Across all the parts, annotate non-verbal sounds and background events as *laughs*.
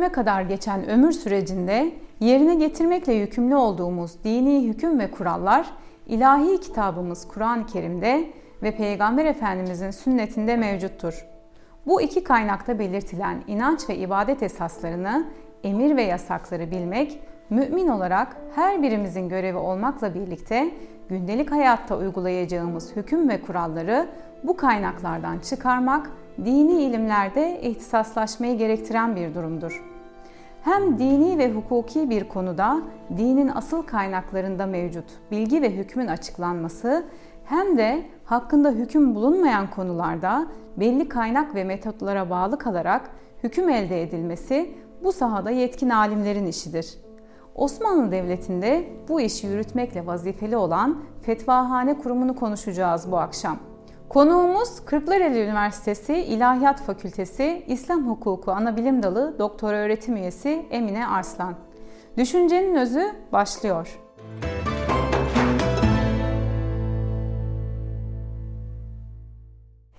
ölüme kadar geçen ömür sürecinde yerine getirmekle yükümlü olduğumuz dini hüküm ve kurallar ilahi kitabımız Kur'an-ı Kerim'de ve Peygamber Efendimizin sünnetinde mevcuttur. Bu iki kaynakta belirtilen inanç ve ibadet esaslarını, emir ve yasakları bilmek, mümin olarak her birimizin görevi olmakla birlikte gündelik hayatta uygulayacağımız hüküm ve kuralları bu kaynaklardan çıkarmak, dini ilimlerde ihtisaslaşmayı gerektiren bir durumdur. Hem dini ve hukuki bir konuda dinin asıl kaynaklarında mevcut bilgi ve hükmün açıklanması hem de hakkında hüküm bulunmayan konularda belli kaynak ve metotlara bağlı kalarak hüküm elde edilmesi bu sahada yetkin alimlerin işidir. Osmanlı Devleti'nde bu işi yürütmekle vazifeli olan Fetvahane Kurumu'nu konuşacağız bu akşam. Konuğumuz Kırklareli Üniversitesi İlahiyat Fakültesi İslam Hukuku Anabilim Dalı Doktor Öğretim Üyesi Emine Arslan. Düşüncenin özü başlıyor.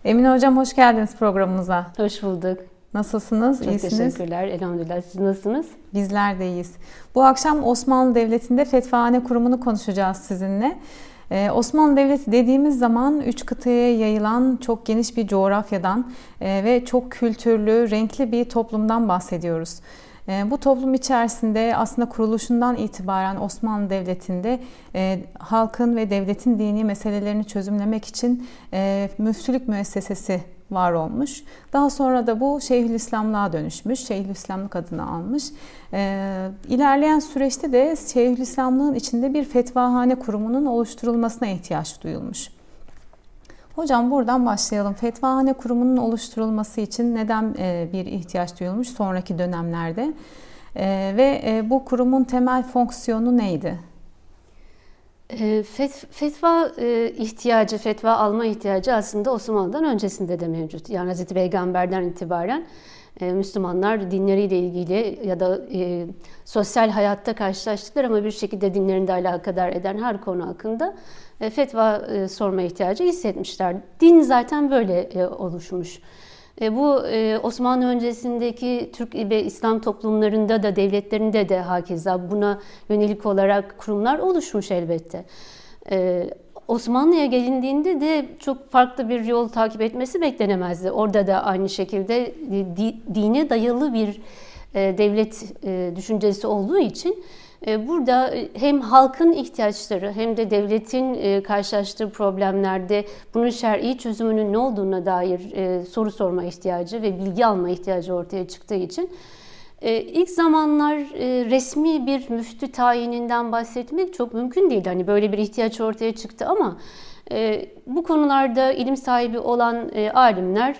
Emine Hocam hoş geldiniz programımıza. Hoş bulduk. Nasılsınız? Çok İyisiniz? teşekkürler. Elhamdülillah. Siz nasılsınız? Bizler de iyiyiz. Bu akşam Osmanlı Devleti'nde Fetvahane Kurumu'nu konuşacağız sizinle. Ee, Osmanlı Devleti dediğimiz zaman üç kıtaya yayılan çok geniş bir coğrafyadan e, ve çok kültürlü, renkli bir toplumdan bahsediyoruz. E, bu toplum içerisinde aslında kuruluşundan itibaren Osmanlı Devleti'nde e, halkın ve devletin dini meselelerini çözümlemek için e, müftülük müessesesi var olmuş. Daha sonra da bu Şeyhülislamlığa dönüşmüş. Şeyhülislamlık adını almış. Ee, ilerleyen süreçte de Şeyhülislamlığın içinde bir fetvahane kurumunun oluşturulmasına ihtiyaç duyulmuş. Hocam buradan başlayalım. Fetvahane kurumunun oluşturulması için neden e, bir ihtiyaç duyulmuş sonraki dönemlerde? E, ve e, bu kurumun temel fonksiyonu neydi? Fetva ihtiyacı, fetva alma ihtiyacı aslında Osmanlı'dan öncesinde de mevcut. Yani Hazreti Peygamber'den itibaren Müslümanlar dinleriyle ilgili ya da sosyal hayatta karşılaştıkları ama bir şekilde dinlerinde alakadar eden her konu hakkında fetva sorma ihtiyacı hissetmişler. Din zaten böyle oluşmuş. Bu Osmanlı öncesindeki Türk ve İslam toplumlarında da devletlerinde de hakeza buna yönelik olarak kurumlar oluşmuş elbette. Osmanlı'ya gelindiğinde de çok farklı bir yol takip etmesi beklenemezdi. Orada da aynı şekilde dine dayalı bir devlet düşüncesi olduğu için burada e, hem halkın ihtiyaçları hem de devletin e, karşılaştığı problemlerde bunun şer'i çözümünün ne olduğuna dair e, soru sorma ihtiyacı ve bilgi alma ihtiyacı ortaya çıktığı için ilk zamanlar resmi bir müftü tayininden bahsetmek çok mümkün değil. Hani böyle bir ihtiyaç ortaya çıktı ama bu konularda ilim sahibi olan alimler,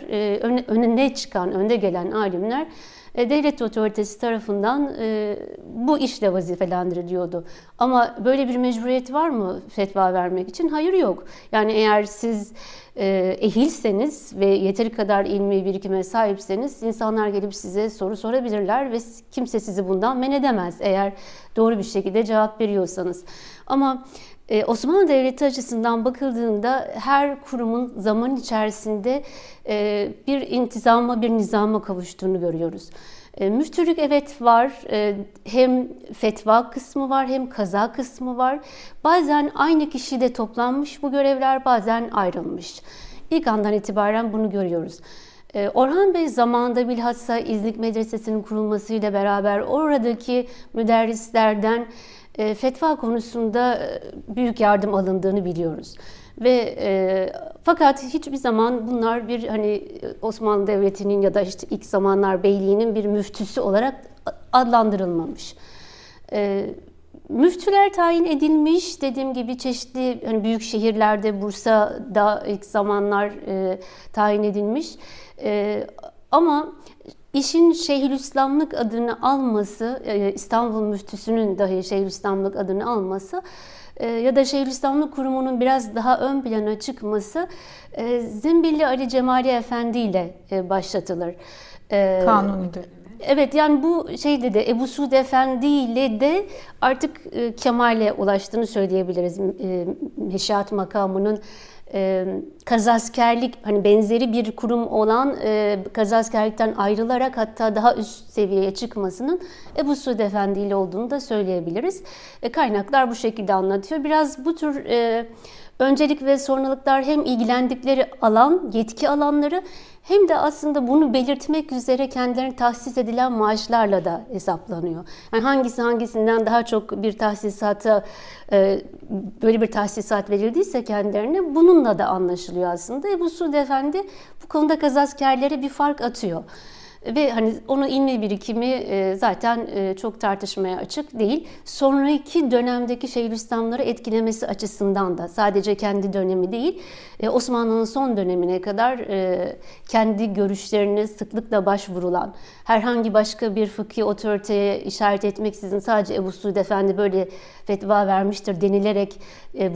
önüne çıkan, önde gelen alimler e, devlet otoritesi tarafından e, bu işle vazifelendiriliyordu. Ama böyle bir mecburiyet var mı fetva vermek için? Hayır yok. Yani eğer siz e, ehilseniz ve yeteri kadar ilmi birikime sahipseniz insanlar gelip size soru sorabilirler ve kimse sizi bundan men edemez eğer doğru bir şekilde cevap veriyorsanız. Ama ee, Osmanlı Devleti açısından bakıldığında her kurumun zaman içerisinde e, bir intizama, bir nizama kavuştuğunu görüyoruz. E, müftülük evet var, e, hem fetva kısmı var hem kaza kısmı var. Bazen aynı kişide toplanmış bu görevler, bazen ayrılmış. İlk andan itibaren bunu görüyoruz. Orhan Bey zamanında bilhassa İznik Medresesi'nin kurulmasıyla beraber oradaki müderrislerden e, fetva konusunda e, büyük yardım alındığını biliyoruz. Ve e, fakat hiçbir zaman bunlar bir hani Osmanlı Devleti'nin ya da işte ilk zamanlar beyliğinin bir müftüsü olarak adlandırılmamış. E, müftüler tayin edilmiş dediğim gibi çeşitli hani büyük şehirlerde Bursa'da ilk zamanlar e, tayin edilmiş. E, ama İşin Şeyhülislamlık adını alması, e, İstanbul müftüsünün dahi Şeyhülislamlık adını alması e, ya da Şeyhülislamlık kurumunun biraz daha ön plana çıkması e, Zimbilli Ali Cemali Efendi ile başlatılır. Kanuni dönemi. Evet yani bu şeyde de Ebu Suud Efendi ile de artık kemale ulaştığını söyleyebiliriz. Meşiat makamının e, kazaskerlik hani benzeri bir kurum olan e, kazaskerlikten ayrılarak hatta daha üst seviyeye çıkmasının Ebu Suud Efendi ile olduğunu da söyleyebiliriz. E, kaynaklar bu şekilde anlatıyor. Biraz bu tür e, öncelik ve sorumluluklar hem ilgilendikleri alan, yetki alanları hem de aslında bunu belirtmek üzere kendilerine tahsis edilen maaşlarla da hesaplanıyor. Yani hangisi hangisinden daha çok bir tahsisata e, böyle bir tahsisat verildiyse kendilerine bununla da anlaşılıyor aslında. Ebu Suud Efendi bu konuda kazaskerlere bir fark atıyor. Ve hani onun ilmi birikimi e, zaten e, çok tartışmaya açık değil. Sonraki dönemdeki Şeyhülislamları etkilemesi açısından da sadece kendi dönemi değil, e, Osmanlı'nın son dönemine kadar kendi görüşlerini sıklıkla başvurulan, herhangi başka bir fıkhi otoriteye işaret etmeksizin sadece Ebu Suud Efendi böyle fetva vermiştir denilerek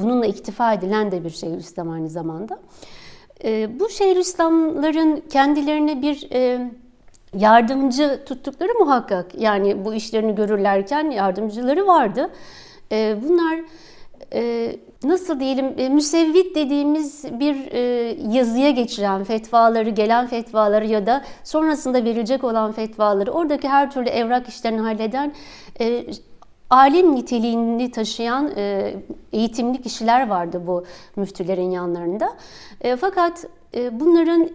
bununla iktifa edilen de bir Şeyhülislam aynı zamanda. Bu Şeyhülislamların kendilerine bir yardımcı tuttukları muhakkak. Yani bu işlerini görürlerken yardımcıları vardı. Ee, bunlar e, nasıl diyelim e, müsevvit dediğimiz bir e, yazıya geçiren fetvaları, gelen fetvaları ya da sonrasında verilecek olan fetvaları oradaki her türlü evrak işlerini halleden alim niteliğini taşıyan eğitimli kişiler vardı bu müftülerin yanlarında. Fakat bunların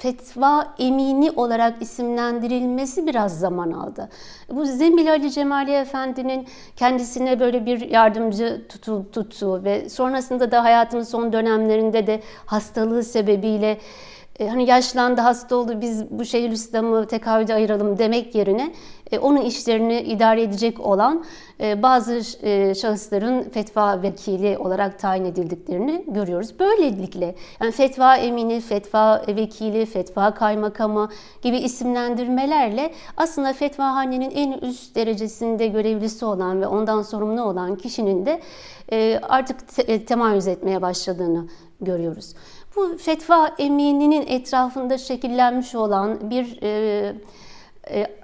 fetva emini olarak isimlendirilmesi biraz zaman aldı. Bu Zembil Ali Cemali Efendi'nin kendisine böyle bir yardımcı tutu, tuttuğu ve sonrasında da hayatının son dönemlerinde de hastalığı sebebiyle e, hani yaşlandı, hasta oldu, biz bu şehir İslam'ı tekavüde ayıralım demek yerine e, onun işlerini idare edecek olan e, bazı şahısların fetva vekili olarak tayin edildiklerini görüyoruz. Böylelikle yani fetva emini, fetva vekili, fetva kaymakamı gibi isimlendirmelerle aslında fetvahanenin en üst derecesinde görevlisi olan ve ondan sorumlu olan kişinin de artık temayüz etmeye başladığını görüyoruz. Bu fetva emininin etrafında şekillenmiş olan bir e, e,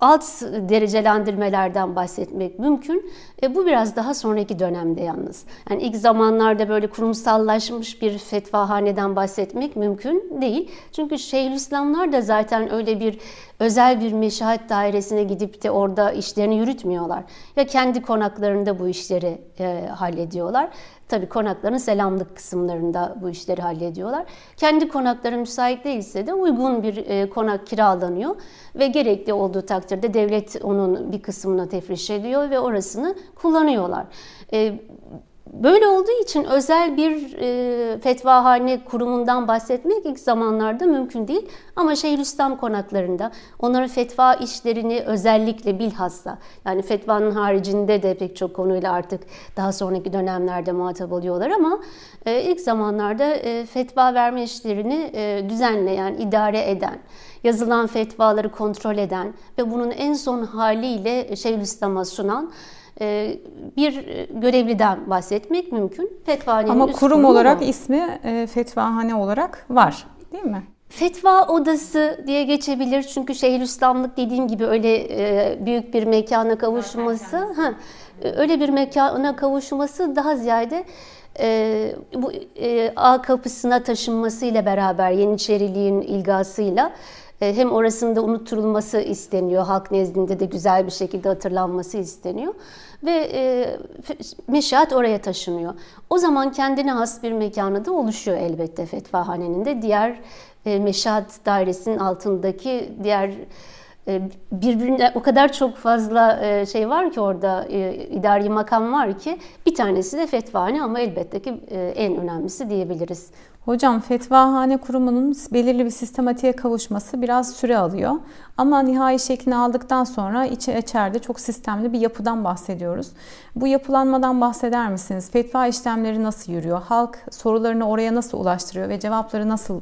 alt derecelendirmelerden bahsetmek mümkün. E, bu biraz daha sonraki dönemde yalnız. Yani ilk zamanlarda böyle kurumsallaşmış bir fetvahaneden bahsetmek mümkün değil. Çünkü Şeyhülislamlar da zaten öyle bir özel bir meşahat dairesine gidip de orada işlerini yürütmüyorlar. Ya kendi konaklarında bu işleri e, hallediyorlar Tabii konakların selamlık kısımlarında bu işleri hallediyorlar. Kendi konakları müsait değilse de uygun bir e, konak kiralanıyor ve gerekli olduğu takdirde devlet onun bir kısmını tefriş ediyor ve orasını kullanıyorlar. E, Böyle olduğu için özel bir e, fetvahane kurumundan bahsetmek ilk zamanlarda mümkün değil. Ama Şeyhülislam konaklarında onların fetva işlerini özellikle bilhassa yani fetvanın haricinde de pek çok konuyla artık daha sonraki dönemlerde muhatap oluyorlar ama e, ilk zamanlarda e, fetva verme işlerini e, düzenleyen, idare eden, yazılan fetvaları kontrol eden ve bunun en son haliyle Şeyhülislam'a sunan e, bir görevliden bahsetmek mümkün. Fetvahanenin Ama kurum olarak var. ismi e, fetvahane olarak var değil mi? Fetva odası diye geçebilir çünkü Şeyhülislamlık dediğim gibi öyle e, büyük bir mekana kavuşması, ha, öyle bir mekana kavuşması daha ziyade e, bu e, A kapısına taşınmasıyla beraber Yeniçeriliğin ilgasıyla hem orasında unutturulması isteniyor, halk nezdinde de güzel bir şekilde hatırlanması isteniyor ve e, meşaat oraya taşınıyor. O zaman kendine has bir mekanı da oluşuyor elbette fetvahanenin de. Diğer e, meşaat dairesinin altındaki diğer e, birbirine o kadar çok fazla e, şey var ki orada e, idari makam var ki bir tanesi de fetvahane ama elbette ki en önemlisi diyebiliriz. Hocam fetvahane kurumunun belirli bir sistematiğe kavuşması biraz süre alıyor. Ama nihai şeklini aldıktan sonra içe içeride çok sistemli bir yapıdan bahsediyoruz. Bu yapılanmadan bahseder misiniz? Fetva işlemleri nasıl yürüyor? Halk sorularını oraya nasıl ulaştırıyor ve cevapları nasıl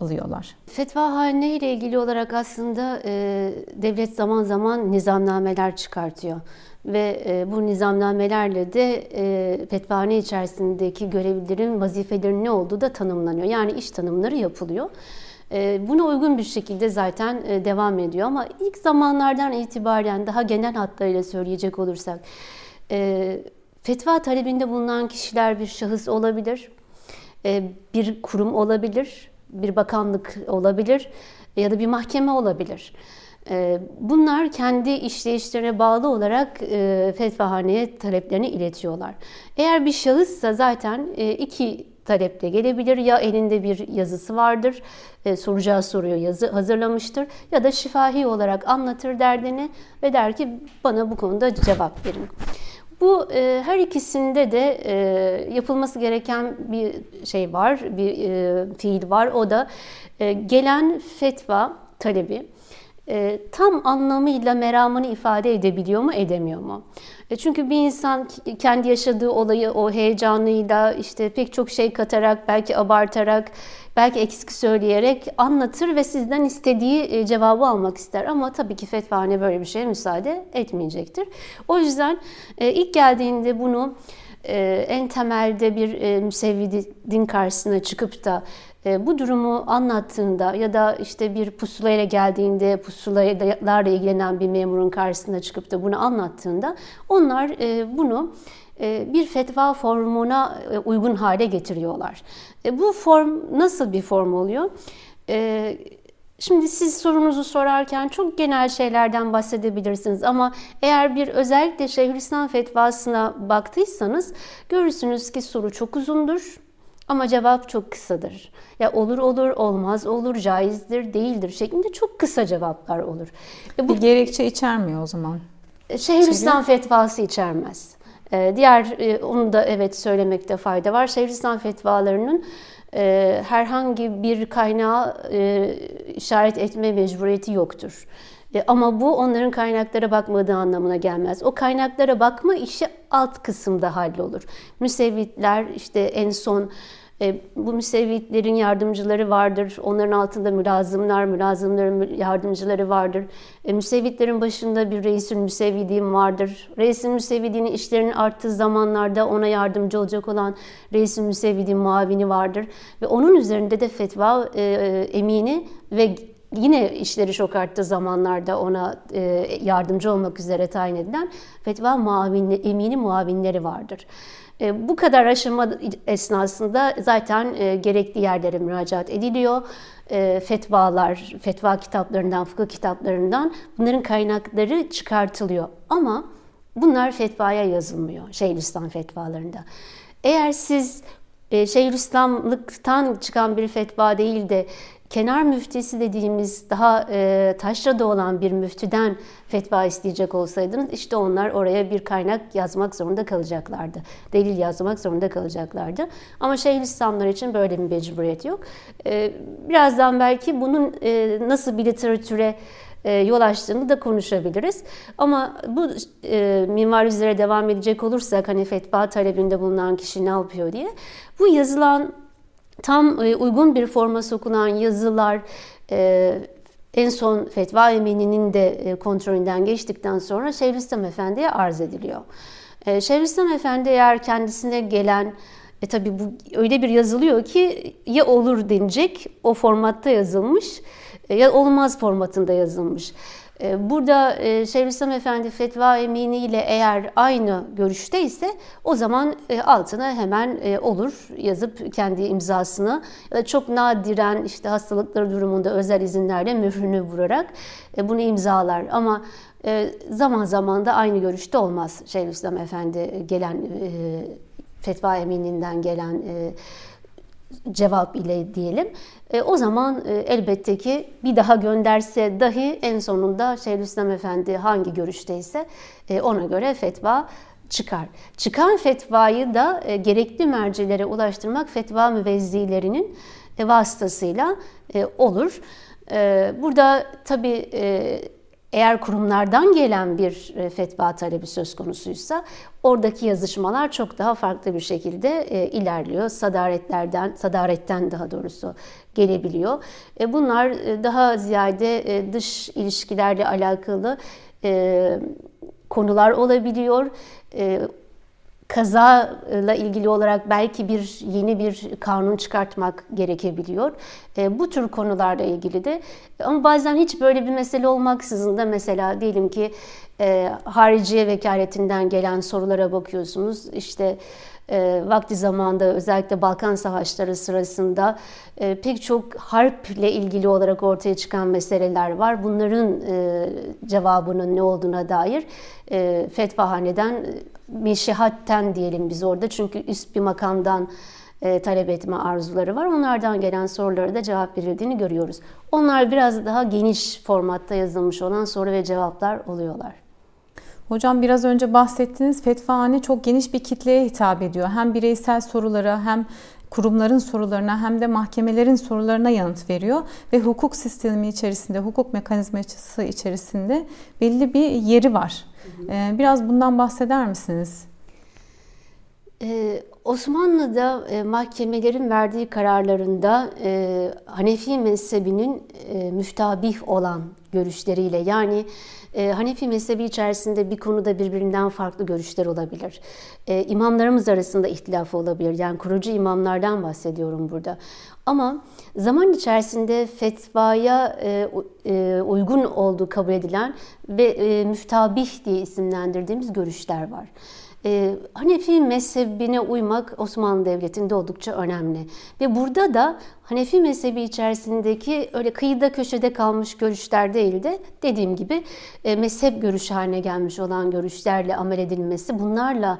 alıyorlar? Fetvahane ile ilgili olarak aslında e, devlet zaman zaman nizamnameler çıkartıyor ve e, bu nizamnamelerle de e, fetvahane içerisindeki görevlilerin vazifelerinin ne olduğu da tanımlanıyor. Yani iş tanımları yapılıyor. E, buna uygun bir şekilde zaten e, devam ediyor ama ilk zamanlardan itibaren daha genel hatlarıyla söyleyecek olursak e, fetva talebinde bulunan kişiler bir şahıs olabilir, bir kurum olabilir, bir bakanlık olabilir ya da bir mahkeme olabilir. Bunlar kendi işleyişlerine bağlı olarak fetvahaneye taleplerini iletiyorlar. Eğer bir şahıssa zaten iki taleple gelebilir. Ya elinde bir yazısı vardır, e, soracağı soruyu yazı hazırlamıştır ya da şifahi olarak anlatır derdini ve der ki bana bu konuda cevap verin. Bu e, her ikisinde de e, yapılması gereken bir şey var, bir e, fiil var. O da e, gelen fetva talebi e, tam anlamıyla meramını ifade edebiliyor mu, edemiyor mu? E, çünkü bir insan kendi yaşadığı olayı o heyecanıyla işte pek çok şey katarak, belki abartarak, belki eksik söyleyerek anlatır ve sizden istediği e, cevabı almak ister. Ama tabii ki fetvane böyle bir şeye müsaade etmeyecektir. O yüzden e, ilk geldiğinde bunu en temelde bir müsevvidin karşısına çıkıp da e, bu durumu anlattığında ya da işte bir pusulayla geldiğinde pusulalarla ilgilenen bir memurun karşısına çıkıp da bunu anlattığında onlar e, bunu e, bir fetva formuna uygun hale getiriyorlar. Bu form nasıl bir form oluyor? Şimdi siz sorunuzu sorarken çok genel şeylerden bahsedebilirsiniz ama eğer bir özellikle Şeyhülislam fetvasına baktıysanız görürsünüz ki soru çok uzundur ama cevap çok kısadır. Ya olur olur, olmaz olur, caizdir, değildir şeklinde çok kısa cevaplar olur. E bu, bir gerekçe içermiyor o zaman. E, Şeyhülislam fetvası içermez. Ee, diğer e, onu da evet söylemekte fayda var. Şeyhülislam fetvalarının e, herhangi bir kaynağı e, işaret etme mecburiyeti yoktur. Ama bu onların kaynaklara bakmadığı anlamına gelmez. O kaynaklara bakma işi alt kısımda hallolur. Müsevvitler işte en son bu müsevvitlerin yardımcıları vardır. Onların altında mülazımlar, mülazımların yardımcıları vardır. E, müsevvitlerin başında bir reisül müsevvidin vardır. Reisül müsevvidinin işlerinin arttığı zamanlarda ona yardımcı olacak olan reisül müsevvidin muavini vardır. Ve onun üzerinde de fetva e, emini ve yine işleri çok arttığı zamanlarda ona e, yardımcı olmak üzere tayin edilen fetva muavinli, emini muavinleri vardır. E, bu kadar aşama esnasında zaten e, gerekli yerlere müracaat ediliyor. E, fetvalar, fetva kitaplarından, fıkıh kitaplarından bunların kaynakları çıkartılıyor. Ama bunlar fetvaya yazılmıyor Şeyhülislam fetvalarında. Eğer siz Şeyhülislamlıktan çıkan bir fetva değil de kenar müftisi dediğimiz daha e, taşrada olan bir müftüden fetva isteyecek olsaydınız işte onlar oraya bir kaynak yazmak zorunda kalacaklardı. Delil yazmak zorunda kalacaklardı. Ama Şeyhülislamlar için böyle bir mecburiyet yok. E, birazdan belki bunun e, nasıl bir literatüre e, yol açtığını da konuşabiliriz. Ama bu e, minvar üzere devam edecek olursak hani fetva talebinde bulunan kişi ne yapıyor diye. Bu yazılan tam e, uygun bir forma sokulan yazılar e, en son fetva emininin de e, kontrolünden geçtikten sonra Şeyhülislam Efendi'ye arz ediliyor. Şeyhülislam Efendi eğer kendisine gelen e tabi bu öyle bir yazılıyor ki ya olur denecek o formatta yazılmış ya olmaz formatında yazılmış. Ee, burada e, Şeyhülislam Efendi fetva emini ile eğer aynı görüşte ise o zaman e, altına hemen e, olur yazıp kendi imzasını çok nadiren işte hastalıkları durumunda özel izinlerle mührünü vurarak bunu imzalar. Ama zaman zaman da aynı görüşte olmaz Şeyhülislam Efendi gelen fetva emininden gelen cevap ile diyelim. E, o zaman e, elbette ki bir daha gönderse dahi en sonunda Şeyhülislam Efendi hangi görüşteyse e, ona göre fetva çıkar. Çıkan fetvayı da e, gerekli mercilere ulaştırmak fetva müvezzilerinin e, vasıtasıyla e, olur. E, burada tabii e, eğer kurumlardan gelen bir e, fetva talebi söz konusuysa oradaki yazışmalar çok daha farklı bir şekilde e, ilerliyor. Sadaretlerden, sadaretten daha doğrusu gelebiliyor. E, bunlar daha ziyade dış ilişkilerle alakalı konular olabiliyor. Kazayla ilgili olarak belki bir yeni bir kanun çıkartmak gerekebiliyor. E, bu tür konularla ilgili de ama bazen hiç böyle bir mesele olmaksızın da mesela diyelim ki e, hariciye vekaletinden gelen sorulara bakıyorsunuz. İşte e, vakti zamanda özellikle Balkan Savaşları sırasında e, pek çok harp ile ilgili olarak ortaya çıkan meseleler var. Bunların e, cevabının ne olduğuna dair e, fetvahaneden meşihatten diyelim biz orada çünkü üst bir makamdan e, talep etme arzuları var. Onlardan gelen sorulara da cevap verildiğini görüyoruz. Onlar biraz daha geniş formatta yazılmış olan soru ve cevaplar oluyorlar. Hocam biraz önce bahsettiğiniz fetvahane çok geniş bir kitleye hitap ediyor. Hem bireysel sorulara hem kurumların sorularına hem de mahkemelerin sorularına yanıt veriyor ve hukuk sistemi içerisinde, hukuk mekanizması içerisinde belli bir yeri var. Ee, biraz bundan bahseder misiniz? Ee, Osmanlı'da e, mahkemelerin verdiği kararlarında e, Hanefi mezhebinin e, müftabih olan görüşleriyle yani e, Hanefi mezhebi içerisinde bir konuda birbirinden farklı görüşler olabilir. E, imamlarımız arasında ihtilaf olabilir. Yani kurucu imamlardan bahsediyorum burada. Ama zaman içerisinde fetvaya e, e, uygun olduğu kabul edilen ve e, müftabih diye isimlendirdiğimiz görüşler var. E, Hanefi mezhebine uymak Osmanlı Devleti'nde oldukça önemli. Ve burada da Hanefi mezhebi içerisindeki öyle kıyıda köşede kalmış görüşler değil de dediğim gibi e, mezhep görüşü haline gelmiş olan görüşlerle amel edilmesi, bunlarla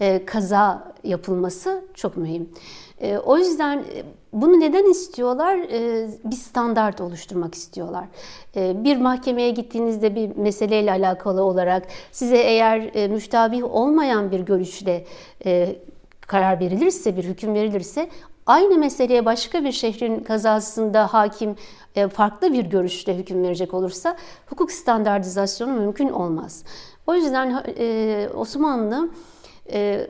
e, kaza yapılması çok mühim. E, o yüzden e, bunu neden istiyorlar? E, bir standart oluşturmak istiyorlar. E, bir mahkemeye gittiğinizde bir meseleyle alakalı olarak size eğer e, müştabih olmayan bir görüşle e, karar verilirse, bir hüküm verilirse aynı meseleye başka bir şehrin kazasında hakim e, farklı bir görüşle hüküm verecek olursa hukuk standartizasyonu mümkün olmaz. O yüzden e, Osmanlı e,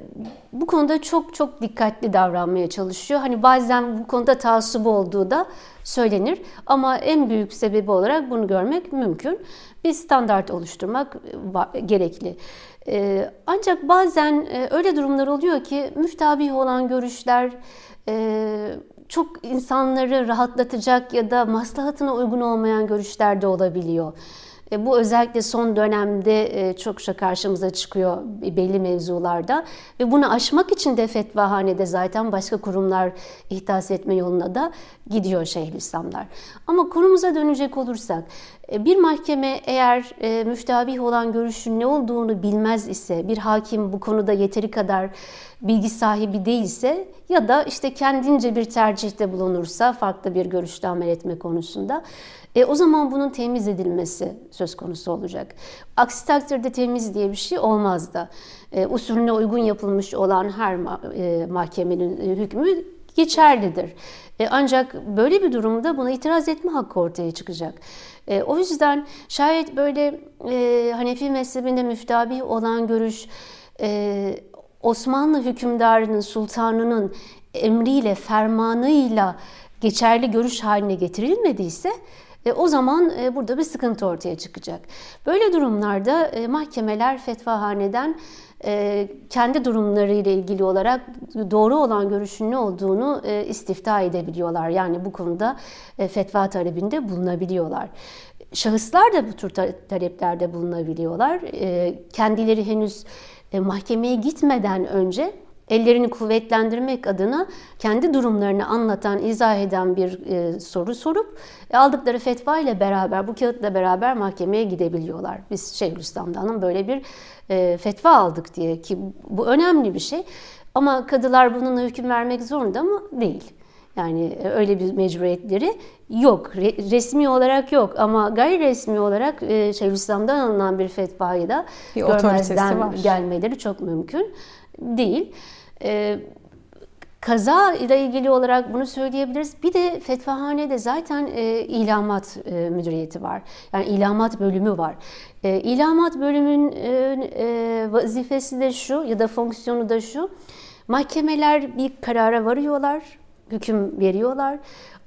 bu konuda çok çok dikkatli davranmaya çalışıyor. Hani bazen bu konuda taassubu olduğu da söylenir ama en büyük sebebi olarak bunu görmek mümkün. Bir standart oluşturmak gerekli. E, ancak bazen e, öyle durumlar oluyor ki müftabih olan görüşler e, çok insanları rahatlatacak ya da maslahatına uygun olmayan görüşler de olabiliyor. E, bu özellikle son dönemde e, çokça karşımıza çıkıyor belli mevzularda ve bunu aşmak için de fetvahanede zaten başka kurumlar ihdas etme yoluna da gidiyor Şeyhülislamlar. Ama konumuza dönecek olursak e, bir mahkeme eğer müftabih olan görüşün ne olduğunu bilmez ise, bir hakim bu konuda yeteri kadar bilgi sahibi değilse ya da işte kendince bir tercihte bulunursa farklı bir görüşte amel etme konusunda e, o zaman bunun temiz edilmesi söz konusu olacak. Aksi takdirde temiz diye bir şey olmaz da. E, usulüne uygun yapılmış olan her ma- e, mahkemenin e, hükmü geçerlidir. E, ancak böyle bir durumda buna itiraz etme hakkı ortaya çıkacak. E, o yüzden şayet böyle e, Hanefi mezhebinde müftabih olan görüş e, Osmanlı hükümdarının, sultanının emriyle, fermanıyla geçerli görüş haline getirilmediyse e, o zaman e, burada bir sıkıntı ortaya çıkacak. Böyle durumlarda e, mahkemeler fetvahaneden kendi durumlarıyla ilgili olarak doğru olan görüşün ne olduğunu e, istifta edebiliyorlar. Yani bu konuda fetva talebinde bulunabiliyorlar. Şahıslar da bu tür taleplerde bulunabiliyorlar. Kendileri henüz e, mahkemeye gitmeden önce ellerini kuvvetlendirmek adına kendi durumlarını anlatan, izah eden bir e, soru sorup e, aldıkları fetva ile beraber, bu kağıtla beraber mahkemeye gidebiliyorlar. Biz Şeyhülislam'dan böyle bir e, fetva aldık diye ki bu önemli bir şey. Ama kadılar bununla hüküm vermek zorunda mı? Değil. Yani e, öyle bir mecburiyetleri yok. Re, resmi olarak yok ama gayri resmi olarak e, Şeyhülislam'dan alınan bir fetvayı da bir görmezden gelmeleri çok mümkün değil. E, kaza ile ilgili olarak bunu söyleyebiliriz. Bir de fetvahanede zaten e, ilamat e, müdüriyeti var. Yani ilamat bölümü var. E, ilamat bölümün e, vazifesi de şu ya da fonksiyonu da şu. Mahkemeler bir karara varıyorlar, hüküm veriyorlar.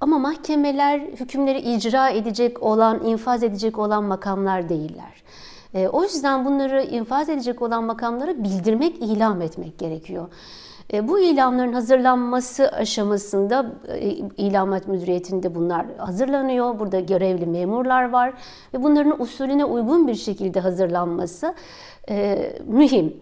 Ama mahkemeler hükümleri icra edecek olan, infaz edecek olan makamlar değiller. E, o yüzden bunları infaz edecek olan makamlara bildirmek, ilam etmek gerekiyor. E, bu ilamların hazırlanması aşamasında e, ilamat müdüriyetinde bunlar hazırlanıyor. Burada görevli memurlar var ve bunların usulüne uygun bir şekilde hazırlanması e, mühim.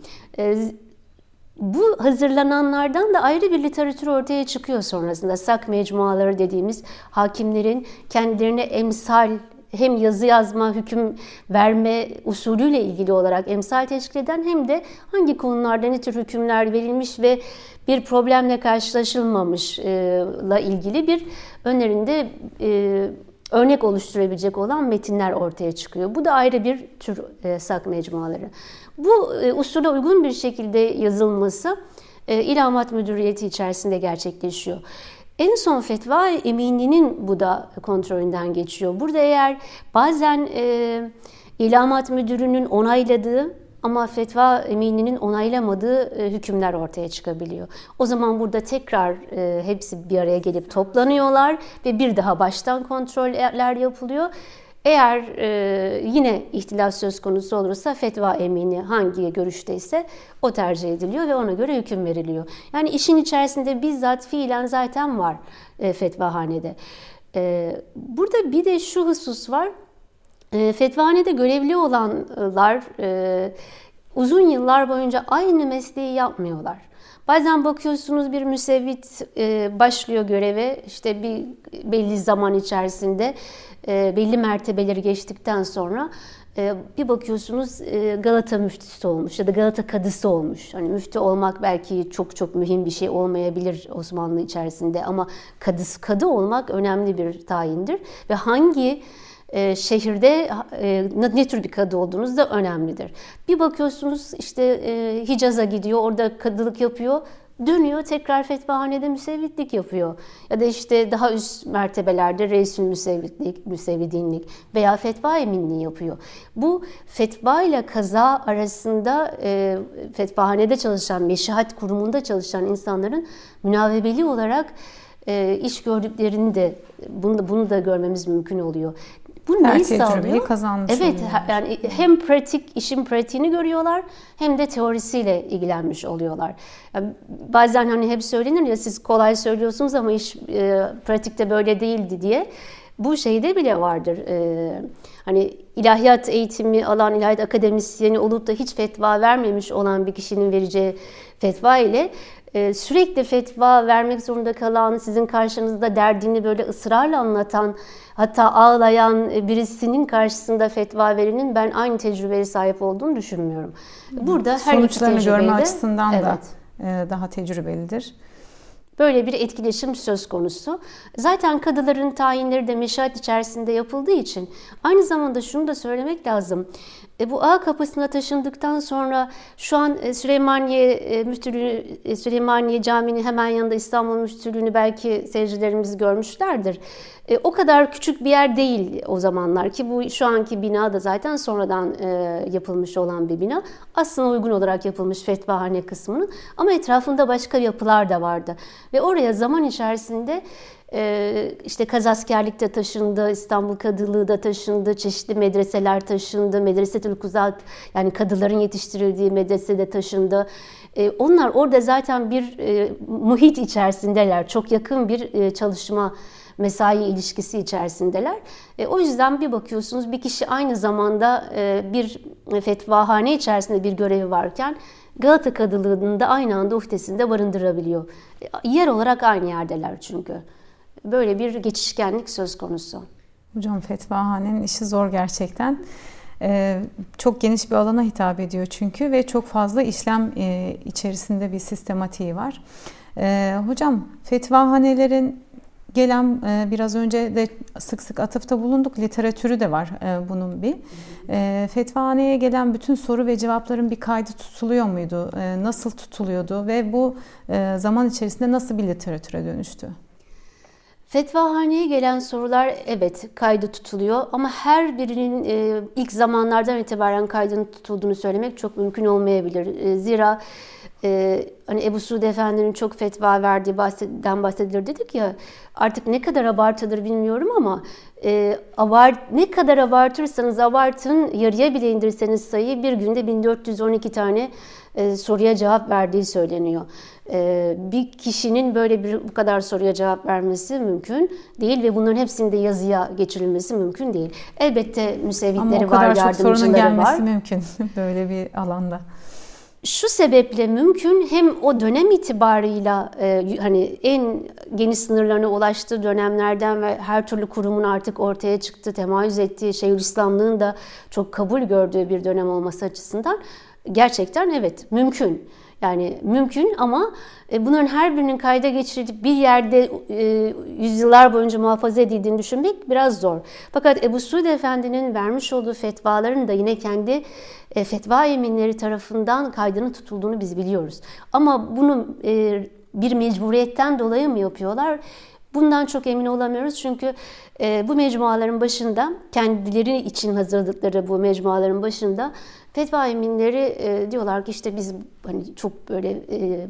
Bu hazırlananlardan da ayrı bir literatür ortaya çıkıyor sonrasında. Sak mecmuaları dediğimiz hakimlerin kendilerine emsal hem yazı yazma, hüküm verme usulüyle ilgili olarak emsal teşkil eden hem de hangi konularda ne tür hükümler verilmiş ve bir problemle karşılaşılmamışla ilgili bir önlerinde e, örnek oluşturabilecek olan metinler ortaya çıkıyor. Bu da ayrı bir tür e, sak mecmuaları. Bu e, usule uygun bir şekilde yazılması e, İlamat Müdüriyeti içerisinde gerçekleşiyor. En son fetva eminliğinin bu da kontrolünden geçiyor. Burada eğer bazen e, ilamat müdürünün onayladığı ama fetva emininin onaylamadığı e, hükümler ortaya çıkabiliyor. O zaman burada tekrar e, hepsi bir araya gelip toplanıyorlar ve bir daha baştan kontroller yapılıyor. Eğer e, yine ihtilaf söz konusu olursa fetva emini hangi görüşteyse o tercih ediliyor ve ona göre hüküm veriliyor. Yani işin içerisinde bizzat fiilen zaten var e, fetvahanede. E, burada bir de şu husus var. E, fetvahanede görevli olanlar e, uzun yıllar boyunca aynı mesleği yapmıyorlar. Bazen bakıyorsunuz bir müsevvit e, başlıyor göreve işte bir belli zaman içerisinde e, belli mertebeleri geçtikten sonra bir bakıyorsunuz Galata müftüsü olmuş ya da Galata kadısı olmuş. Hani müftü olmak belki çok çok mühim bir şey olmayabilir Osmanlı içerisinde ama kadısı kadı olmak önemli bir tayindir ve hangi e, şehirde e, ne tür bir kadı olduğunuz da önemlidir. Bir bakıyorsunuz işte e, Hicaz'a gidiyor, orada kadılık yapıyor. Dönüyor tekrar fetvahanede müsevvitlik yapıyor. Ya da işte daha üst mertebelerde reisül müsevvitlik, müsevvidinlik veya fetva eminliği yapıyor. Bu fetva ile kaza arasında e, fetvahanede çalışan, meşihat kurumunda çalışan insanların münavebeli olarak e, iş gördüklerini de bunu bunu da görmemiz mümkün oluyor. Bu neyi sağlıyor? kazanmış Evet oluyorlar. yani hem pratik işin pratiğini görüyorlar hem de teorisiyle ilgilenmiş oluyorlar. Yani bazen hani hep söylenir ya siz kolay söylüyorsunuz ama iş e, pratikte böyle değildi diye. Bu şeyde bile vardır. E, hani ilahiyat eğitimi alan ilahiyat akademisyeni olup da hiç fetva vermemiş olan bir kişinin vereceği fetva ile sürekli fetva vermek zorunda kalan, sizin karşınızda derdini böyle ısrarla anlatan hatta ağlayan birisinin karşısında fetva verenin ben aynı tecrübeye sahip olduğunu düşünmüyorum. Burada her Sonuçlarını görme açısından evet. da e, daha tecrübelidir. Böyle bir etkileşim söz konusu. Zaten kadıların tayinleri de meşahat içerisinde yapıldığı için aynı zamanda şunu da söylemek lazım. E, bu A kapısına taşındıktan sonra şu an e, Süleymaniye e, Müftülüğü, e, Süleymaniye Camii'nin hemen yanında İstanbul Müftülüğü'nü belki seyircilerimiz görmüşlerdir. E, o kadar küçük bir yer değil o zamanlar ki bu şu anki bina da zaten sonradan e, yapılmış olan bir bina. Aslında uygun olarak yapılmış fetvahane kısmının ama etrafında başka yapılar da vardı. Ve oraya zaman içerisinde ee, işte kazaskerlikte taşındı, İstanbul Kadılığı da taşındı, çeşitli medreseler taşındı, Medresetül Kuzat yani kadıların yetiştirildiği medrese de taşındı. Ee, onlar orada zaten bir e, muhit içerisindeler, çok yakın bir e, çalışma mesai ilişkisi içerisindeler. E, o yüzden bir bakıyorsunuz bir kişi aynı zamanda bir fetvahane içerisinde bir görevi varken Galata Kadılığı'nın da aynı anda uhdesinde barındırabiliyor. Yer olarak aynı yerdeler çünkü böyle bir geçişkenlik söz konusu. Hocam fetvahanenin işi zor gerçekten. Ee, çok geniş bir alana hitap ediyor çünkü ve çok fazla işlem e, içerisinde bir sistematiği var. Ee, hocam fetvahanelerin gelen e, biraz önce de sık sık atıfta bulunduk literatürü de var e, bunun bir. E, fetvahaneye gelen bütün soru ve cevapların bir kaydı tutuluyor muydu? E, nasıl tutuluyordu ve bu e, zaman içerisinde nasıl bir literatüre dönüştü? Fetvahaneye gelen sorular evet kaydı tutuluyor ama her birinin e, ilk zamanlardan itibaren kaydının tutulduğunu söylemek çok mümkün olmayabilir. E, zira e, hani Ebu Suud Efendi'nin çok fetva verdiği bahseden bahsedilir dedik ya artık ne kadar abartıdır bilmiyorum ama e, abart, ne kadar abartırsanız abartın yarıya bile indirseniz sayıyı bir günde 1412 tane e, soruya cevap verdiği söyleniyor. E, bir kişinin böyle bir bu kadar soruya cevap vermesi mümkün değil ve bunların hepsinin de yazıya geçirilmesi mümkün değil. Elbette müsevvitleri var, yardımcıları var. Ama o kadar çok sorunun gelmesi mümkün *laughs* böyle bir alanda şu sebeple mümkün hem o dönem itibarıyla e, hani en geniş sınırlarına ulaştığı dönemlerden ve her türlü kurumun artık ortaya çıktığı, temayüz ettiği Şeyhülislamlığın da çok kabul gördüğü bir dönem olması açısından gerçekten evet mümkün. Yani mümkün ama e, bunların her birinin kayda geçirilip bir yerde e, yüzyıllar boyunca muhafaza edildiğini düşünmek biraz zor. Fakat Ebu Suud Efendi'nin vermiş olduğu fetvaların da yine kendi e, fetva eminleri tarafından kaydının tutulduğunu biz biliyoruz. Ama bunu bir mecburiyetten dolayı mı yapıyorlar? Bundan çok emin olamıyoruz çünkü bu mecmuaların başında kendileri için hazırladıkları bu mecmuaların başında Fetva eminleri e, diyorlar ki işte biz hani çok böyle e,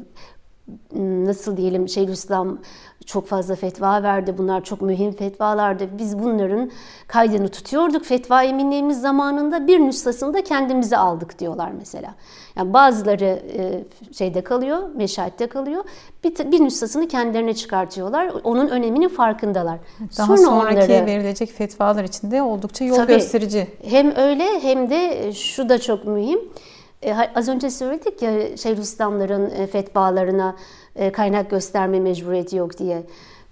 nasıl diyelim Şeyhülislam çok fazla fetva verdi. Bunlar çok mühim fetvalardı. Biz bunların kaydını tutuyorduk. Fetva eminliğimiz zamanında bir nüshasını da kendimize aldık diyorlar mesela. Yani bazıları e, şeyde kalıyor, meşahitte kalıyor. Bir, bir nüshasını kendilerine çıkartıyorlar. Onun öneminin farkındalar. Daha Sonra sonraki onları, verilecek fetvalar için de oldukça yol tabii, gösterici. Hem öyle hem de şu da çok mühim. E, az önce söyledik ya Şeyhülislamların e, fetvalarına e, kaynak gösterme mecburiyeti yok diye.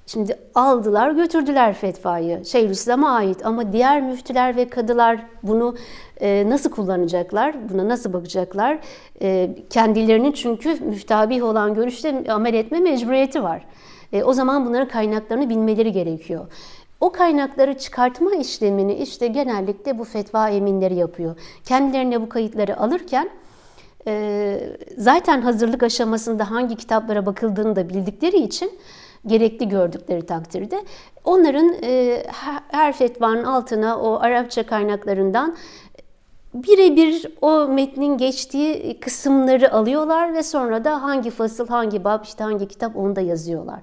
Şimdi aldılar götürdüler fetvayı Şeyhülislam'a ait ama diğer müftüler ve kadılar bunu e, nasıl kullanacaklar, buna nasıl bakacaklar? E, kendilerinin çünkü müftabih olan görüşte amel etme mecburiyeti var. E, o zaman bunların kaynaklarını bilmeleri gerekiyor. O kaynakları çıkartma işlemini işte genellikle bu fetva eminleri yapıyor. Kendilerine bu kayıtları alırken e, zaten hazırlık aşamasında hangi kitaplara bakıldığını da bildikleri için gerekli gördükleri takdirde onların e, her fetvanın altına o Arapça kaynaklarından birebir o metnin geçtiği kısımları alıyorlar ve sonra da hangi fasıl, hangi bab, işte hangi kitap onu da yazıyorlar.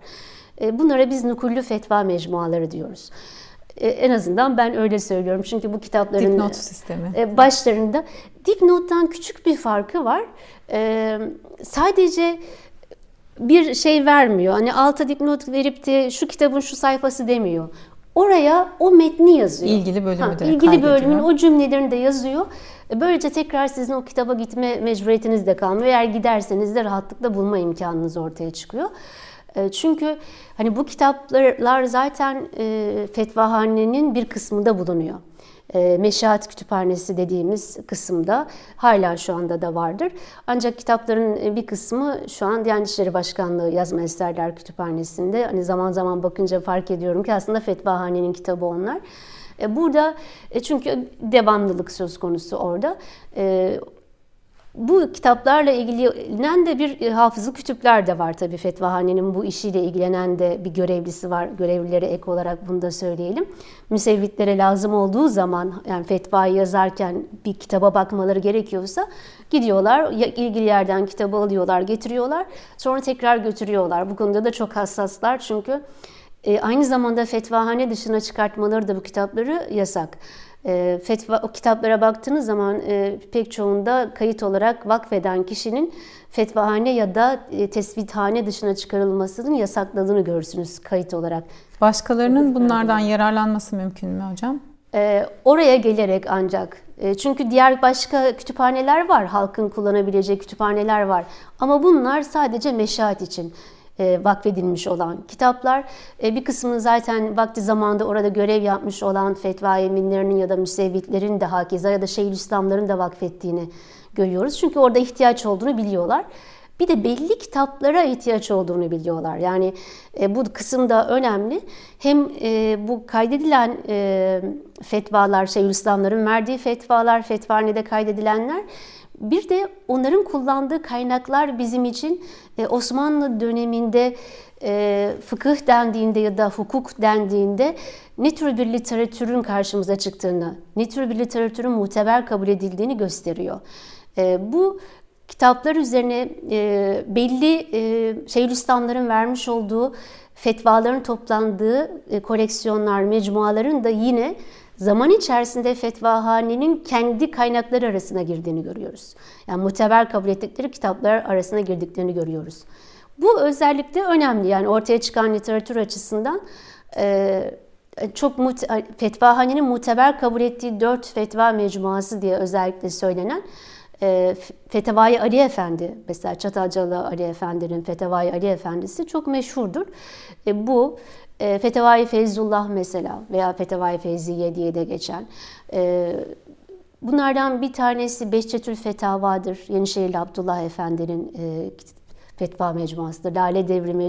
E, bunlara biz nukullü fetva mecmuaları diyoruz. E, en azından ben öyle söylüyorum. Çünkü bu kitapların dipnot sistemi. E, başlarında dipnottan küçük bir farkı var. Sadece bir şey vermiyor. Hani alta dipnot verip de şu kitabın şu sayfası demiyor. Oraya o metni yazıyor. İlgili bölümü ha, de İlgili bölümün o cümlelerini de yazıyor. Böylece tekrar sizin o kitaba gitme mecburiyetiniz de kalmıyor. Eğer giderseniz de rahatlıkla bulma imkanınız ortaya çıkıyor. E, çünkü hani bu kitaplar zaten e, fetvahanenin bir kısmında bulunuyor. E, Meşahat Kütüphanesi dediğimiz kısımda hala şu anda da vardır. Ancak kitapların bir kısmı şu an Diyanet İşleri Başkanlığı Yazma Eserler Kütüphanesi'nde. Hani zaman zaman bakınca fark ediyorum ki aslında fetvahanenin kitabı onlar. Burada çünkü devamlılık söz konusu orada. Bu kitaplarla ilgilenen de bir e, hafızı kütüpler de var tabii Fetvahane'nin bu işiyle ilgilenen de bir görevlisi var. Görevlileri ek olarak bunu da söyleyelim. Müsevvitlere lazım olduğu zaman yani fetvayı yazarken bir kitaba bakmaları gerekiyorsa gidiyorlar ilgili yerden kitabı alıyorlar getiriyorlar sonra tekrar götürüyorlar. Bu konuda da çok hassaslar çünkü e, aynı zamanda fetvahane dışına çıkartmaları da bu kitapları yasak. E, fetva, o kitaplara baktığınız zaman e, pek çoğunda kayıt olarak vakfeden kişinin fetvahane ya da e, tespithane dışına çıkarılmasının yasakladığını görürsünüz kayıt olarak. Başkalarının bunlardan yararlanması mümkün mü hocam? E, oraya gelerek ancak. E, çünkü diğer başka kütüphaneler var, halkın kullanabileceği kütüphaneler var. Ama bunlar sadece meşahat için vakfedilmiş olan kitaplar. E, bir kısmını zaten vakti zamanda orada görev yapmış olan fetva eminlerinin ya da müsevvitlerin de hakeza ya da Şeyhülislamların da vakfettiğini görüyoruz. Çünkü orada ihtiyaç olduğunu biliyorlar. Bir de belli kitaplara ihtiyaç olduğunu biliyorlar. Yani e, bu kısım da önemli. Hem e, bu kaydedilen e, fetvalar, Şeyhülislamların verdiği fetvalar, fetvanede kaydedilenler bir de onların kullandığı kaynaklar bizim için e, Osmanlı döneminde e, fıkıh dendiğinde ya da hukuk dendiğinde ne tür bir literatürün karşımıza çıktığını, ne tür bir literatürün muteber kabul edildiğini gösteriyor. E, bu kitaplar üzerine belli Şeyhülislamların vermiş olduğu fetvaların toplandığı koleksiyonlar, mecmuaların da yine zaman içerisinde fetvahanenin kendi kaynakları arasına girdiğini görüyoruz. Yani muteber kabul ettikleri kitaplar arasına girdiklerini görüyoruz. Bu özellikle önemli yani ortaya çıkan literatür açısından e, çok mute, fetvahanenin muteber kabul ettiği dört fetva mecmuası diye özellikle söylenen e, Fetevai Ali Efendi, mesela Çatalcalı Ali Efendi'nin Fetevai Ali Efendisi çok meşhurdur. E, bu e, Fetevai Feyzullah mesela veya Fetevai Feyziye diye de geçen. E, bunlardan bir tanesi Beşçetül Fetavadır. Yenişehirli Abdullah Efendi'nin e, fetva mecmuasıdır. Lale Devrimi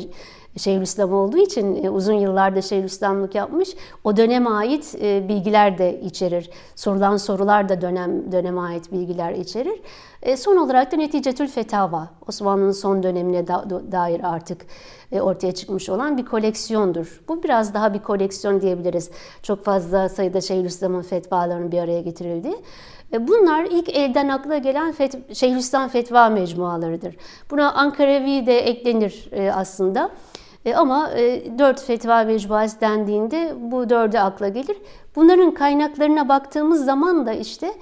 Şeyhülislam olduğu için e, uzun yıllarda Şeyhülislamlık yapmış. O döneme ait e, bilgiler de içerir. Sorulan sorular da dönem döneme ait bilgiler içerir. E, son olarak da Neticetül Fetava, Osmanlı'nın son dönemine dair artık ortaya çıkmış olan bir koleksiyondur. Bu biraz daha bir koleksiyon diyebiliriz. Çok fazla sayıda Şeyhülislam'ın fetvalarının bir araya getirildiği. Bunlar ilk elden akla gelen fet Şeyhülislam fetva mecmualarıdır. Buna Ankarevi de eklenir aslında. E, ama e, dört fetva mecmuası dendiğinde bu dörde akla gelir. Bunların kaynaklarına baktığımız zaman da işte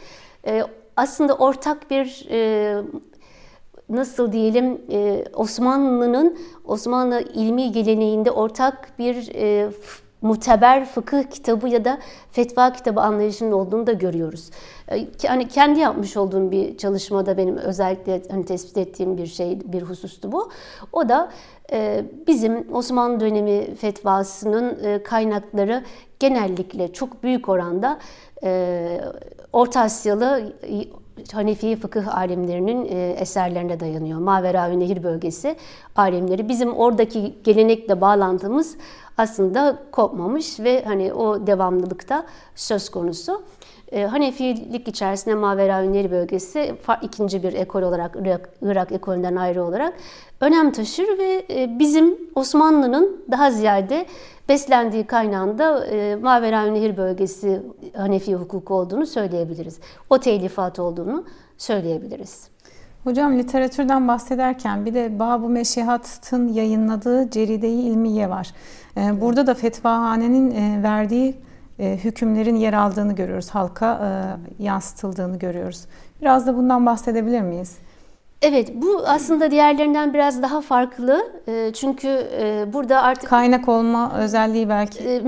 e, aslında ortak bir nasıl diyelim Osmanlı'nın Osmanlı ilmi geleneğinde ortak bir muteber fıkıh kitabı ya da fetva kitabı anlayışının olduğunu da görüyoruz. Hani kendi yapmış olduğum bir çalışmada benim özellikle hani tespit ettiğim bir şey, bir husustu bu. O da bizim Osmanlı dönemi fetvasının e, kaynakları genellikle çok büyük oranda e, Orta Asyalı Hanefi fıkıh alimlerinin e, eserlerine dayanıyor. Maveravi Nehir bölgesi alimleri. Bizim oradaki gelenekle bağlantımız aslında kopmamış ve hani o devamlılıkta söz konusu. Hanefilik içerisinde Maveravi Nehir bölgesi ikinci bir ekol olarak Irak, Irak ekolünden ayrı olarak önem taşır ve e, bizim Osmanlı'nın daha ziyade beslendiği kaynağında e, Maveravi Nehir bölgesi Hanefi hukuku olduğunu söyleyebiliriz. O telifat olduğunu söyleyebiliriz. Hocam literatürden bahsederken bir de Babu Meşihat'ın yayınladığı Ceride-i İlmiye var. E, burada da fetvahanenin verdiği hükümlerin yer aldığını görüyoruz. Halka yansıtıldığını görüyoruz. Biraz da bundan bahsedebilir miyiz? Evet, bu aslında diğerlerinden biraz daha farklı. Ee, çünkü e, burada artık... Kaynak olma özelliği belki. E,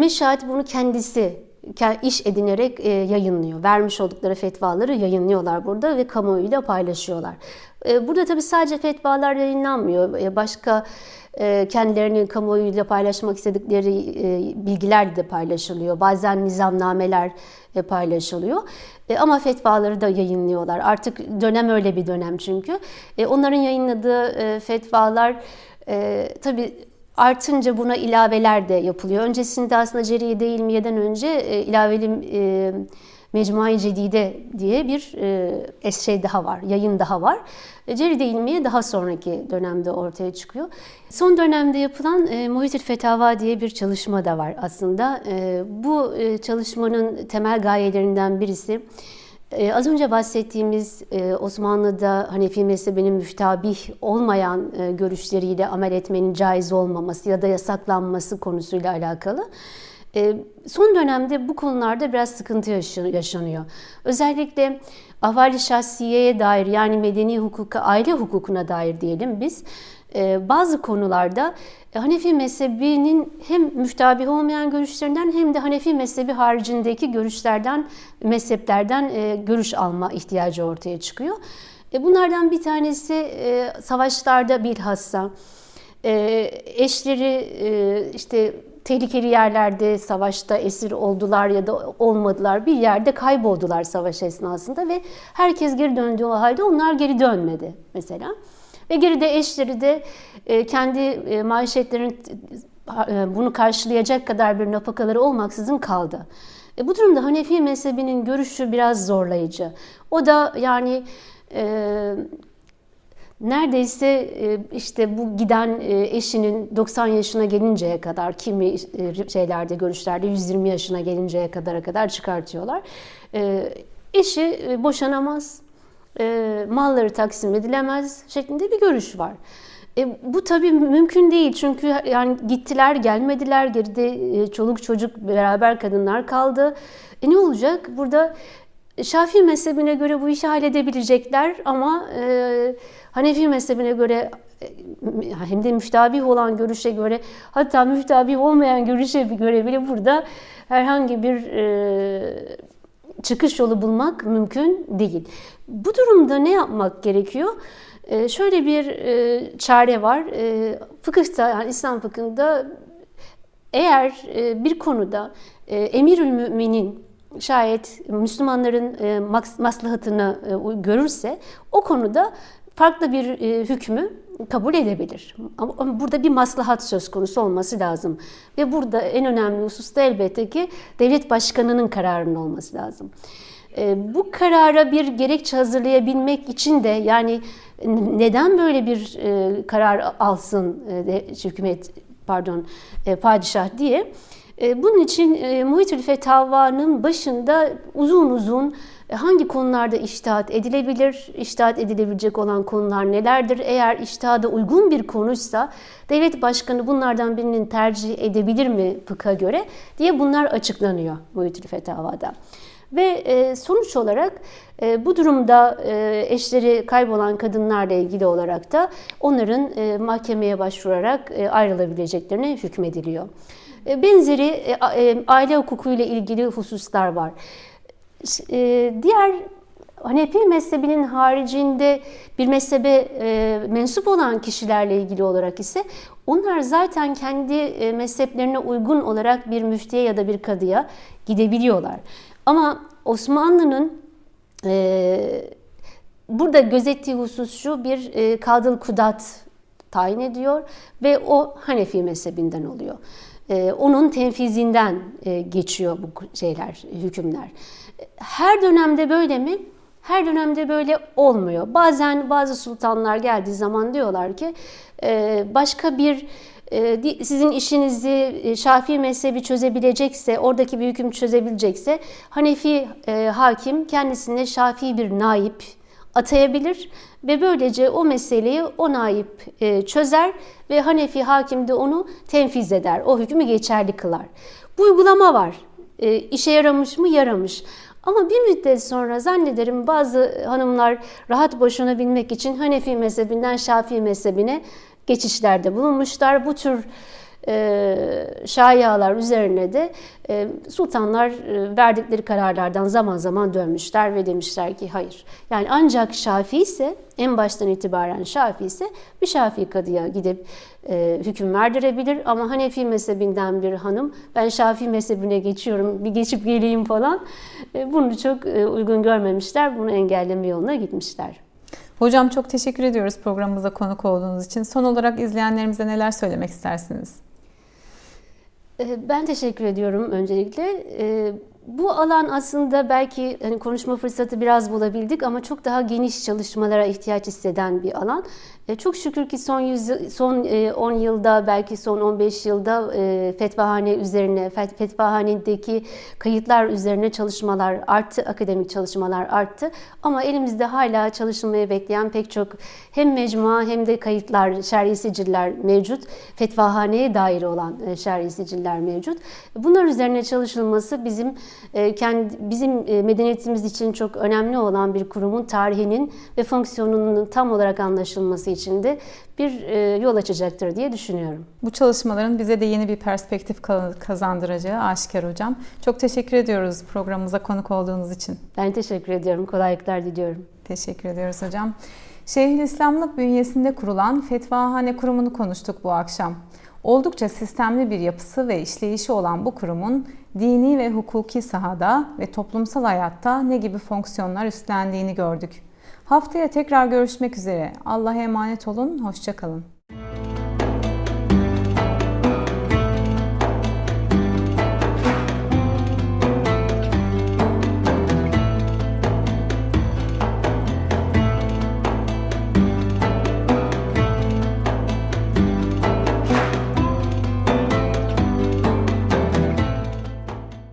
bunu kendisi iş edinerek e, yayınlıyor. Vermiş oldukları fetvaları yayınlıyorlar burada ve kamuoyuyla paylaşıyorlar. Burada tabii sadece fetvalar yayınlanmıyor. Başka kendilerini kamuoyuyla paylaşmak istedikleri bilgiler de paylaşılıyor. Bazen nizamnameler paylaşılıyor. E, ama fetvaları da yayınlıyorlar. Artık dönem öyle bir dönem çünkü. E, onların yayınladığı e, fetvalar e, tabii artınca buna ilaveler de yapılıyor. Öncesinde aslında Ceriye Değilmiye'den önce e, ilaveli e, Mecmuayı Cedide diye bir e, şey daha var, yayın daha var. E, Ceride ilmiye daha sonraki dönemde ortaya çıkıyor. Son dönemde yapılan e, Muhitil Fetava diye bir çalışma da var aslında. E, bu e, çalışmanın temel gayelerinden birisi ee, az önce bahsettiğimiz e, Osmanlı'da Hanefi mezhebinin müftabih olmayan e, görüşleriyle amel etmenin caiz olmaması ya da yasaklanması konusuyla alakalı. E, son dönemde bu konularda biraz sıkıntı yaşanıyor. Özellikle ahvali şahsiyeye dair yani medeni hukuka, aile hukukuna dair diyelim biz bazı konularda e, Hanefi mezhebinin hem müftabih olmayan görüşlerinden hem de Hanefi mezhebi haricindeki görüşlerden, mezheplerden görüş alma ihtiyacı ortaya çıkıyor. Bunlardan bir tanesi savaşlarda bilhassa eşleri işte tehlikeli yerlerde savaşta esir oldular ya da olmadılar. Bir yerde kayboldular savaş esnasında ve herkes geri döndüğü halde onlar geri dönmedi mesela. Ve geride eşleri de e, kendi e, maişetlerini e, bunu karşılayacak kadar bir nafakaları olmaksızın kaldı. Bu durumda Hanefi mezhebinin görüşü biraz zorlayıcı. O da yani neredeyse işte bu giden eşinin 90 yaşına gelinceye kadar kimi şeylerde görüşlerde 120 yaşına gelinceye kadar kadar çıkartıyorlar. Eşi boşanamaz, malları taksim edilemez şeklinde bir görüş var. E, bu tabii mümkün değil çünkü yani gittiler gelmediler geride çoluk çocuk beraber kadınlar kaldı. E ne olacak? Burada Şafii mezhebine göre bu işi halledebilecekler ama e, Hanefi mezhebine göre e, hem de müftabih olan görüşe göre hatta müftabih olmayan görüşe göre bile burada herhangi bir e, çıkış yolu bulmak mümkün değil. Bu durumda ne yapmak gerekiyor? E, şöyle bir e, çare var. E, fıkıhta yani İslam fıkhında eğer e, bir konuda e, emirül müminin şayet Müslümanların e, maslahatını e, görürse o konuda farklı bir e, hükmü kabul edebilir. Ama burada bir maslahat söz konusu olması lazım. Ve burada en önemli husus da elbette ki devlet başkanının kararının olması lazım. E, bu karara bir gerekçe hazırlayabilmek için de yani neden böyle bir e, karar alsın hükümet pardon padişah diye bunun için Muhitül Fetava'nın başında uzun uzun hangi konularda iştihat edilebilir, iştihat edilebilecek olan konular nelerdir? Eğer iştihada uygun bir konuysa devlet başkanı bunlardan birinin tercih edebilir mi fıkha göre diye bunlar açıklanıyor Muhitül Fetava'da. Ve e, sonuç olarak e, bu durumda e, eşleri kaybolan kadınlarla ilgili olarak da onların mahkemeye başvurarak ayrılabileceklerine hükmediliyor. Benzeri aile hukukuyla ilgili hususlar var. E, diğer Hanefi mezhebinin haricinde bir mezhebe e, mensup olan kişilerle ilgili olarak ise onlar zaten kendi e, mezheplerine uygun olarak bir müftiye ya da bir kadıya gidebiliyorlar. Ama Osmanlı'nın e, burada gözettiği husus şu bir e, kadıl kudat tayin ediyor ve o Hanefi mezhebinden oluyor. E, onun tenfizinden e, geçiyor bu şeyler, hükümler. Her dönemde böyle mi? Her dönemde böyle olmuyor. Bazen bazı sultanlar geldiği zaman diyorlar ki e, başka bir e, sizin işinizi Şafii mezhebi çözebilecekse, oradaki bir hüküm çözebilecekse Hanefi hakim kendisine Şafii bir naip atayabilir ve böylece o meseleyi o naip çözer ve Hanefi hakim de onu tenfiz eder. O hükmü geçerli kılar. Bu uygulama var. İşe yaramış mı? Yaramış. Ama bir müddet sonra zannederim bazı hanımlar rahat boşanabilmek için Hanefi mezhebinden Şafii mezhebine geçişlerde bulunmuşlar. Bu tür e, şayialar üzerine de e, sultanlar e, verdikleri kararlardan zaman zaman dönmüşler ve demişler ki hayır. Yani ancak Şafii ise en baştan itibaren Şafii ise bir Şafii kadıya gidip e, hüküm verdirebilir ama Hanefi mezhebinden bir hanım ben Şafii mezhebine geçiyorum bir geçip geleyim falan e, bunu çok e, uygun görmemişler bunu engelleme yoluna gitmişler. Hocam çok teşekkür ediyoruz programımıza konuk olduğunuz için. Son olarak izleyenlerimize neler söylemek istersiniz? Ee, ben teşekkür ediyorum öncelikle. Ee, bu alan aslında belki hani konuşma fırsatı biraz bulabildik ama çok daha geniş çalışmalara ihtiyaç hisseden bir alan. E, çok şükür ki son, yüz, son 10 e, yılda belki son 15 yılda e, fetvahane üzerine, fetvahanedeki kayıtlar üzerine çalışmalar arttı, akademik çalışmalar arttı. Ama elimizde hala çalışılmaya bekleyen pek çok hem mecmua hem de kayıtlar, şer'i siciller mevcut. Fetvahaneye dair olan şer'i siciller mevcut. Bunlar üzerine çalışılması bizim kendi bizim medeniyetimiz için çok önemli olan bir kurumun tarihinin ve fonksiyonunun tam olarak anlaşılması için de bir e, yol açacaktır diye düşünüyorum. Bu çalışmaların bize de yeni bir perspektif kazandıracağı aşikar hocam. Çok teşekkür ediyoruz programımıza konuk olduğunuz için. Ben teşekkür ediyorum. Kolaylıklar diliyorum. Teşekkür ediyoruz hocam. Şeyhülislamlık bünyesinde kurulan Fetvahane Kurumu'nu konuştuk bu akşam. Oldukça sistemli bir yapısı ve işleyişi olan bu kurumun dini ve hukuki sahada ve toplumsal hayatta ne gibi fonksiyonlar üstlendiğini gördük. Haftaya tekrar görüşmek üzere. Allah'a emanet olun, hoşçakalın.